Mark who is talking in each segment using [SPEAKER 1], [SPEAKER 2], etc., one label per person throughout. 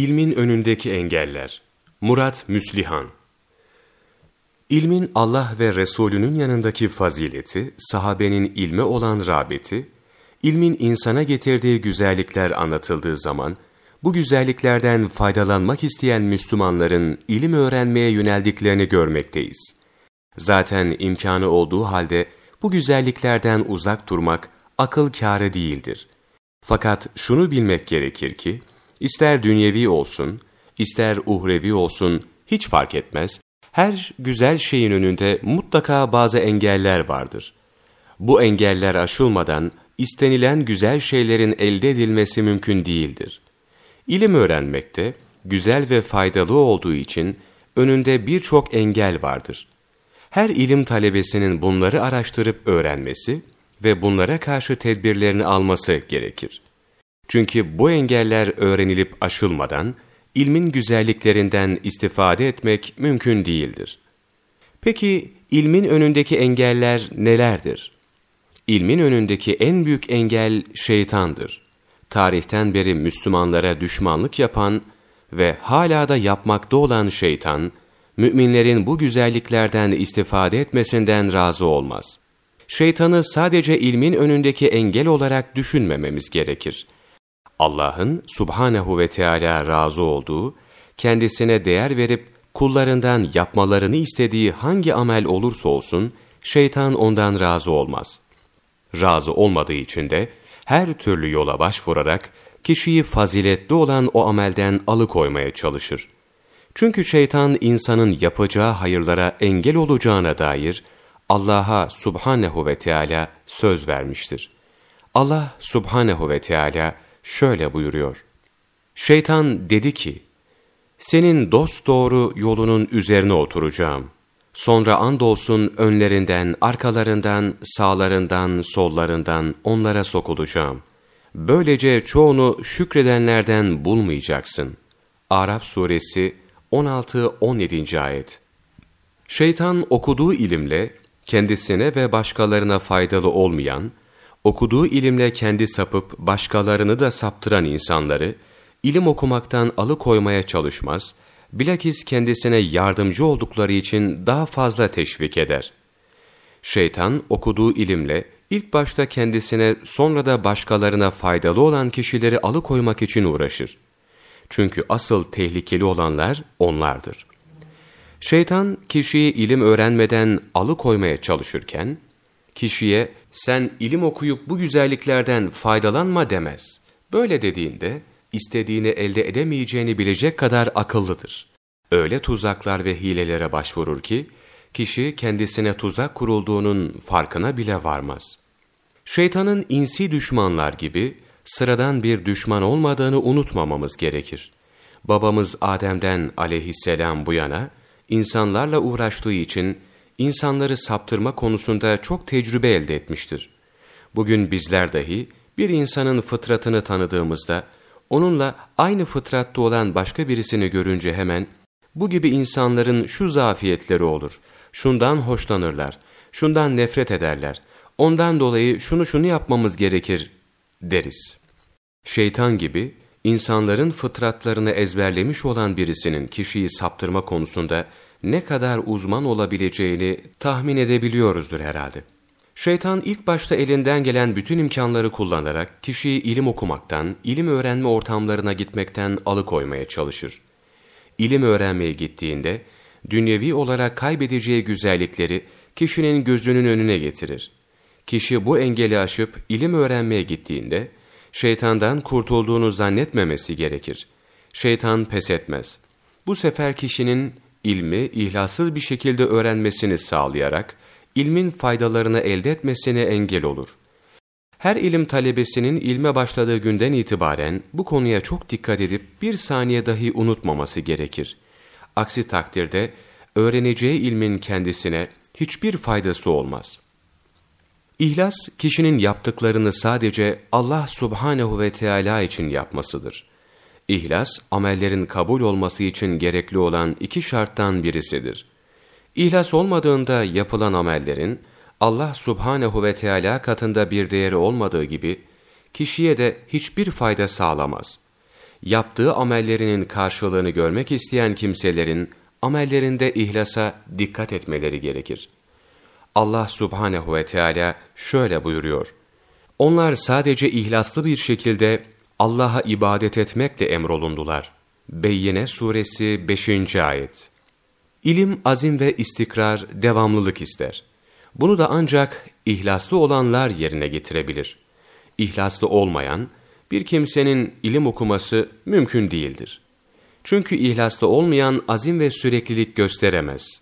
[SPEAKER 1] İlmin önündeki engeller. Murat Müslihan İlmin Allah ve Resulünün yanındaki fazileti, sahabenin ilme olan rağbeti, ilmin insana getirdiği güzellikler anlatıldığı zaman, bu güzelliklerden faydalanmak isteyen Müslümanların ilim öğrenmeye yöneldiklerini görmekteyiz. Zaten imkanı olduğu halde bu güzelliklerden uzak durmak akıl kârı değildir. Fakat şunu bilmek gerekir ki, ister dünyevi olsun, ister uhrevi olsun hiç fark etmez, her güzel şeyin önünde mutlaka bazı engeller vardır. Bu engeller aşılmadan istenilen güzel şeylerin elde edilmesi mümkün değildir. İlim öğrenmekte güzel ve faydalı olduğu için önünde birçok engel vardır. Her ilim talebesinin bunları araştırıp öğrenmesi ve bunlara karşı tedbirlerini alması gerekir. Çünkü bu engeller öğrenilip aşılmadan, ilmin güzelliklerinden istifade etmek mümkün değildir. Peki ilmin önündeki engeller nelerdir? İlmin önündeki en büyük engel şeytandır. Tarihten beri Müslümanlara düşmanlık yapan ve hala da yapmakta olan şeytan, müminlerin bu güzelliklerden istifade etmesinden razı olmaz. Şeytanı sadece ilmin önündeki engel olarak düşünmememiz gerekir. Allah'ın subhanehu ve Teala razı olduğu, kendisine değer verip kullarından yapmalarını istediği hangi amel olursa olsun, şeytan ondan razı olmaz. Razı olmadığı için de her türlü yola başvurarak kişiyi faziletli olan o amelden alıkoymaya çalışır. Çünkü şeytan insanın yapacağı hayırlara engel olacağına dair Allah'a subhanehu ve Teala söz vermiştir. Allah subhanehu ve Teala şöyle buyuruyor. Şeytan dedi ki, senin dost doğru yolunun üzerine oturacağım. Sonra andolsun önlerinden, arkalarından, sağlarından, sollarından onlara sokulacağım. Böylece çoğunu şükredenlerden bulmayacaksın. Araf suresi 16-17. ayet Şeytan okuduğu ilimle kendisine ve başkalarına faydalı olmayan, okuduğu ilimle kendi sapıp başkalarını da saptıran insanları, ilim okumaktan alıkoymaya çalışmaz, bilakis kendisine yardımcı oldukları için daha fazla teşvik eder. Şeytan okuduğu ilimle ilk başta kendisine sonra da başkalarına faydalı olan kişileri alıkoymak için uğraşır. Çünkü asıl tehlikeli olanlar onlardır. Şeytan kişiyi ilim öğrenmeden alıkoymaya çalışırken, kişiye sen ilim okuyup bu güzelliklerden faydalanma demez. Böyle dediğinde istediğini elde edemeyeceğini bilecek kadar akıllıdır. Öyle tuzaklar ve hilelere başvurur ki, kişi kendisine tuzak kurulduğunun farkına bile varmaz. Şeytanın insi düşmanlar gibi sıradan bir düşman olmadığını unutmamamız gerekir. Babamız Adem'den aleyhisselam bu yana, insanlarla uğraştığı için insanları saptırma konusunda çok tecrübe elde etmiştir. Bugün bizler dahi bir insanın fıtratını tanıdığımızda, onunla aynı fıtratta olan başka birisini görünce hemen, bu gibi insanların şu zafiyetleri olur, şundan hoşlanırlar, şundan nefret ederler, ondan dolayı şunu şunu yapmamız gerekir deriz. Şeytan gibi insanların fıtratlarını ezberlemiş olan birisinin kişiyi saptırma konusunda ne kadar uzman olabileceğini tahmin edebiliyoruzdur herhalde. Şeytan ilk başta elinden gelen bütün imkanları kullanarak kişiyi ilim okumaktan, ilim öğrenme ortamlarına gitmekten alıkoymaya çalışır. İlim öğrenmeye gittiğinde, dünyevi olarak kaybedeceği güzellikleri kişinin gözünün önüne getirir. Kişi bu engeli aşıp ilim öğrenmeye gittiğinde, şeytandan kurtulduğunu zannetmemesi gerekir. Şeytan pes etmez. Bu sefer kişinin ilmi ihlassız bir şekilde öğrenmesini sağlayarak, ilmin faydalarını elde etmesine engel olur. Her ilim talebesinin ilme başladığı günden itibaren bu konuya çok dikkat edip bir saniye dahi unutmaması gerekir. Aksi takdirde öğreneceği ilmin kendisine hiçbir faydası olmaz. İhlas, kişinin yaptıklarını sadece Allah subhanehu ve Teala için yapmasıdır. İhlas, amellerin kabul olması için gerekli olan iki şarttan birisidir. İhlas olmadığında yapılan amellerin, Allah subhanehu ve Teala katında bir değeri olmadığı gibi, kişiye de hiçbir fayda sağlamaz. yaptığı amellerinin karşılığını görmek isteyen kimselerin amellerinde ihlasa dikkat etmeleri gerekir. Allah subhanehu ve Teala şöyle buyuruyor. Onlar sadece ihlaslı bir şekilde Allah'a ibadet etmekle emrolundular. Beyyine suresi 5. ayet. İlim, azim ve istikrar, devamlılık ister. Bunu da ancak ihlaslı olanlar yerine getirebilir. İhlaslı olmayan, bir kimsenin ilim okuması mümkün değildir. Çünkü ihlaslı olmayan azim ve süreklilik gösteremez.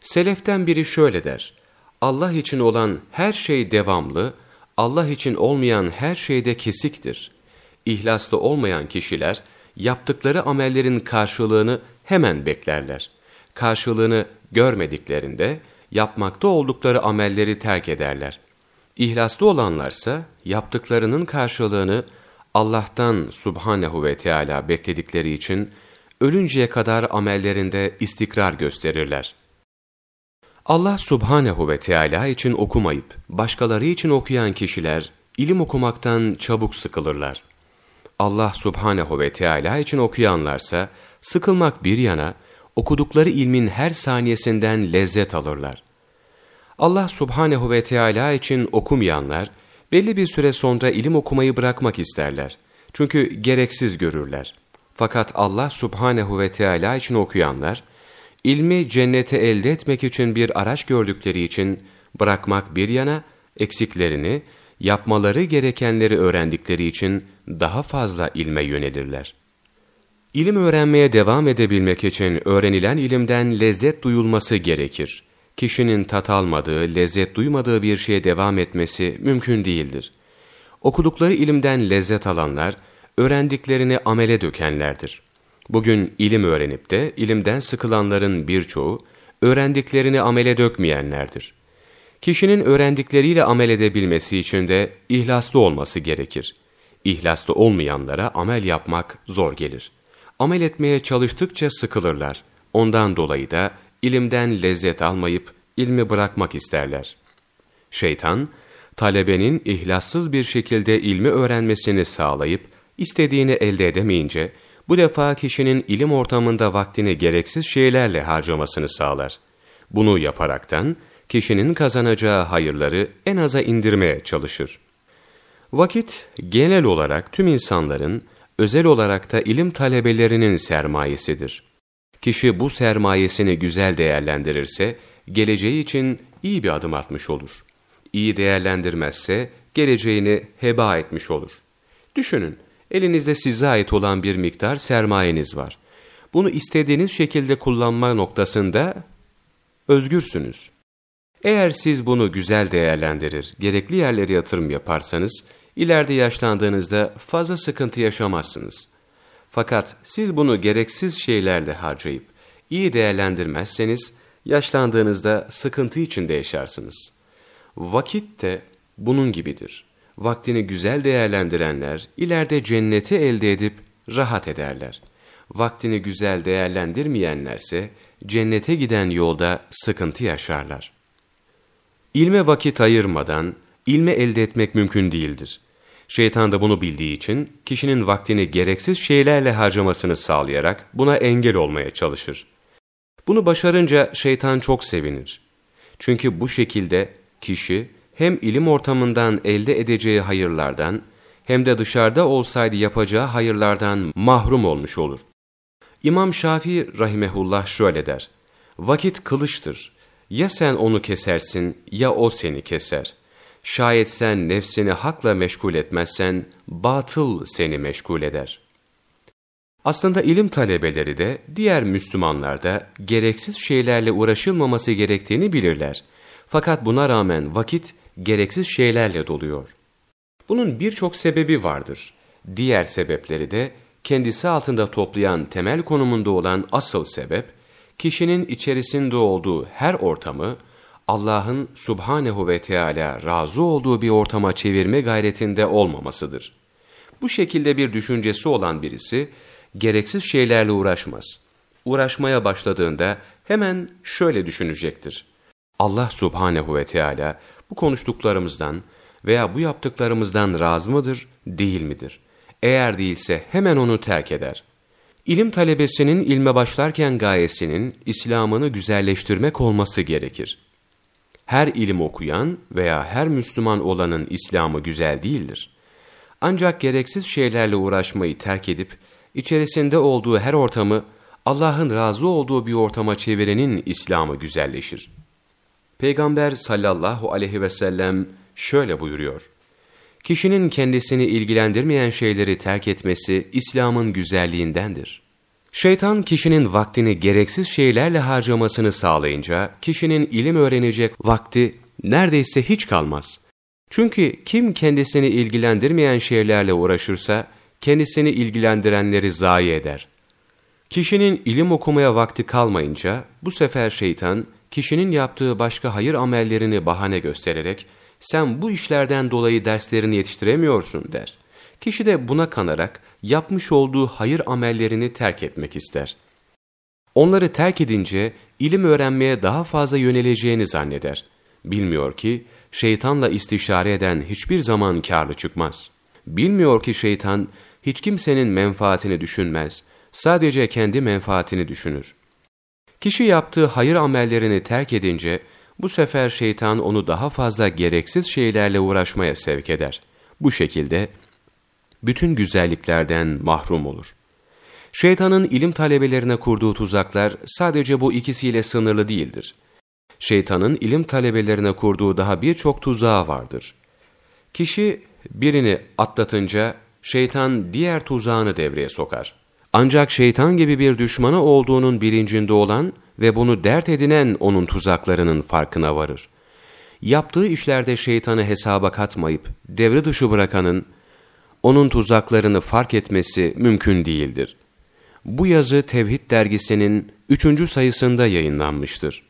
[SPEAKER 1] Seleften biri şöyle der, Allah için olan her şey devamlı, Allah için olmayan her şeyde kesiktir. İhlaslı olmayan kişiler, yaptıkları amellerin karşılığını hemen beklerler. Karşılığını görmediklerinde, yapmakta oldukları amelleri terk ederler. İhlaslı olanlarsa, yaptıklarının karşılığını Allah'tan subhanehu ve Teala bekledikleri için, ölünceye kadar amellerinde istikrar gösterirler. Allah subhanehu ve Teala için okumayıp, başkaları için okuyan kişiler, ilim okumaktan çabuk sıkılırlar. Allah subhanehu ve Teala için okuyanlarsa, sıkılmak bir yana, okudukları ilmin her saniyesinden lezzet alırlar. Allah subhanehu ve Teala için okumayanlar, belli bir süre sonra ilim okumayı bırakmak isterler. Çünkü gereksiz görürler. Fakat Allah subhanehu ve Teala için okuyanlar, ilmi cennete elde etmek için bir araç gördükleri için bırakmak bir yana, eksiklerini, yapmaları gerekenleri öğrendikleri için daha fazla ilme yönelirler. İlim öğrenmeye devam edebilmek için öğrenilen ilimden lezzet duyulması gerekir. Kişinin tat almadığı, lezzet duymadığı bir şeye devam etmesi mümkün değildir. Okudukları ilimden lezzet alanlar, öğrendiklerini amele dökenlerdir. Bugün ilim öğrenip de ilimden sıkılanların birçoğu, öğrendiklerini amele dökmeyenlerdir. Kişinin öğrendikleriyle amel edebilmesi için de ihlaslı olması gerekir. İhlaslı olmayanlara amel yapmak zor gelir. Amel etmeye çalıştıkça sıkılırlar. Ondan dolayı da ilimden lezzet almayıp ilmi bırakmak isterler. Şeytan, talebenin ihlassız bir şekilde ilmi öğrenmesini sağlayıp, istediğini elde edemeyince, bu defa kişinin ilim ortamında vaktini gereksiz şeylerle harcamasını sağlar. Bunu yaparaktan, kişinin kazanacağı hayırları en aza indirmeye çalışır. Vakit, genel olarak tüm insanların, özel olarak da ilim talebelerinin sermayesidir. Kişi bu sermayesini güzel değerlendirirse, geleceği için iyi bir adım atmış olur. İyi değerlendirmezse, geleceğini heba etmiş olur. Düşünün, elinizde size ait olan bir miktar sermayeniz var. Bunu istediğiniz şekilde kullanma noktasında özgürsünüz. Eğer siz bunu güzel değerlendirir, gerekli yerlere yatırım yaparsanız, ileride yaşlandığınızda fazla sıkıntı yaşamazsınız. Fakat siz bunu gereksiz şeylerle harcayıp, iyi değerlendirmezseniz, yaşlandığınızda sıkıntı içinde yaşarsınız. Vakit de bunun gibidir. Vaktini güzel değerlendirenler, ileride cenneti elde edip rahat ederler. Vaktini güzel değerlendirmeyenlerse, cennete giden yolda sıkıntı yaşarlar. İlme vakit ayırmadan, ilme elde etmek mümkün değildir. Şeytan da bunu bildiği için, kişinin vaktini gereksiz şeylerle harcamasını sağlayarak buna engel olmaya çalışır. Bunu başarınca şeytan çok sevinir. Çünkü bu şekilde kişi hem ilim ortamından elde edeceği hayırlardan, hem de dışarıda olsaydı yapacağı hayırlardan mahrum olmuş olur. İmam Şafii rahimehullah şöyle der, Vakit kılıçtır, ya sen onu kesersin ya o seni keser. Şayet sen nefsini hakla meşgul etmezsen, batıl seni meşgul eder. Aslında ilim talebeleri de, diğer Müslümanlar da gereksiz şeylerle uğraşılmaması gerektiğini bilirler. Fakat buna rağmen vakit gereksiz şeylerle doluyor. Bunun birçok sebebi vardır. Diğer sebepleri de kendisi altında toplayan temel konumunda olan asıl sebep, kişinin içerisinde olduğu her ortamı Allah'ın subhanehu ve Teala razı olduğu bir ortama çevirme gayretinde olmamasıdır. Bu şekilde bir düşüncesi olan birisi gereksiz şeylerle uğraşmaz. Uğraşmaya başladığında hemen şöyle düşünecektir. Allah subhanehu ve Teala bu konuştuklarımızdan veya bu yaptıklarımızdan razı mıdır, değil midir? eğer değilse hemen onu terk eder. İlim talebesinin ilme başlarken gayesinin İslam'ını güzelleştirmek olması gerekir. Her ilim okuyan veya her Müslüman olanın İslam'ı güzel değildir. Ancak gereksiz şeylerle uğraşmayı terk edip, içerisinde olduğu her ortamı Allah'ın razı olduğu bir ortama çevirenin İslam'ı güzelleşir. Peygamber sallallahu aleyhi ve sellem şöyle buyuruyor. Kişinin kendisini ilgilendirmeyen şeyleri terk etmesi İslam'ın güzelliğindendir. Şeytan kişinin vaktini gereksiz şeylerle harcamasını sağlayınca kişinin ilim öğrenecek vakti neredeyse hiç kalmaz. Çünkü kim kendisini ilgilendirmeyen şeylerle uğraşırsa kendisini ilgilendirenleri zayi eder. Kişinin ilim okumaya vakti kalmayınca bu sefer şeytan kişinin yaptığı başka hayır amellerini bahane göstererek sen bu işlerden dolayı derslerini yetiştiremiyorsun der. Kişi de buna kanarak yapmış olduğu hayır amellerini terk etmek ister. Onları terk edince ilim öğrenmeye daha fazla yöneleceğini zanneder. Bilmiyor ki şeytanla istişare eden hiçbir zaman karlı çıkmaz. Bilmiyor ki şeytan hiç kimsenin menfaatini düşünmez, sadece kendi menfaatini düşünür. Kişi yaptığı hayır amellerini terk edince, bu sefer şeytan onu daha fazla gereksiz şeylerle uğraşmaya sevk eder. Bu şekilde bütün güzelliklerden mahrum olur. Şeytanın ilim talebelerine kurduğu tuzaklar sadece bu ikisiyle sınırlı değildir. Şeytanın ilim talebelerine kurduğu daha birçok tuzağı vardır. Kişi birini atlatınca şeytan diğer tuzağını devreye sokar. Ancak şeytan gibi bir düşmanı olduğunun bilincinde olan ve bunu dert edinen onun tuzaklarının farkına varır. Yaptığı işlerde şeytanı hesaba katmayıp devre dışı bırakanın, onun tuzaklarını fark etmesi mümkün değildir. Bu yazı Tevhid dergisinin üçüncü sayısında yayınlanmıştır.